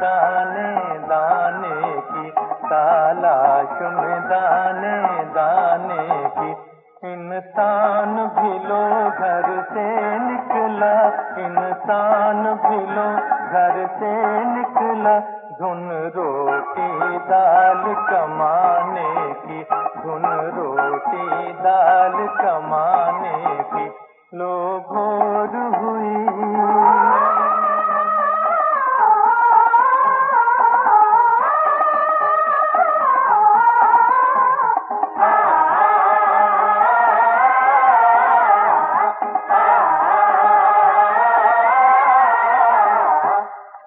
दाने दाने की तालाश में दाने दाने इंसान भी लो घर से निकला। इंसान भी लो घर से निकला। धुन रोटी दाल कमाने की धुन रोटी दाल कमाने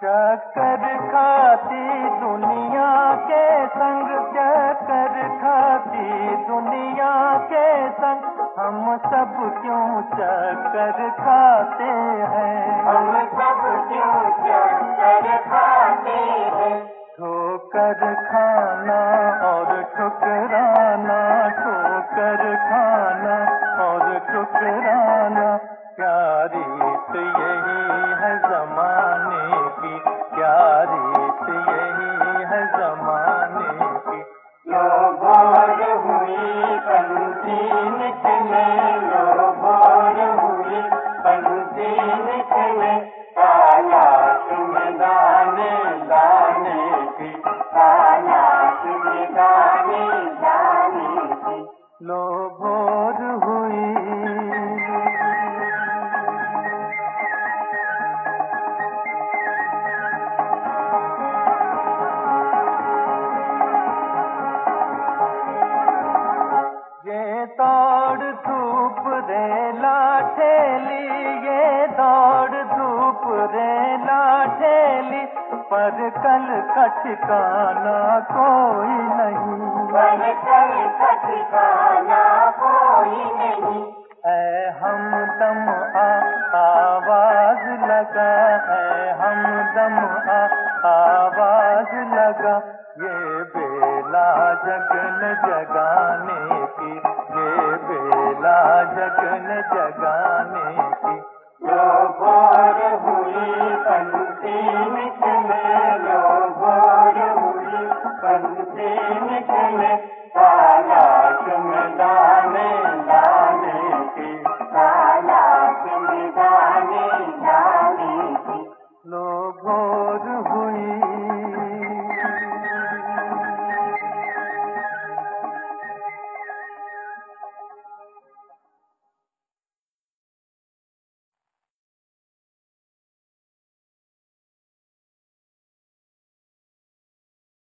चक्कर खाती दुनिया के संग चक्कर खाती दुनिया के संग। हम सब क्यों चक्कर खाते हैं? हम सब क्यों चक्कर खाते हैं? ठोकर खाना और ठुकराना ठोकर खाना और ठुकराना। क्या हुई ये दौड़ धूप रे लाठेली ये दौड़ धूप रे लाठेली पर कल का ठिकाना कोई नहीं। पर कल का ठिकाना कोई नहीं। ऐ हम दम आ आवाज़ लगा। है हम दम आ आवाज़ लगा। ये बेला जगन जगाने की ये बेला जगन जगाने निकले लो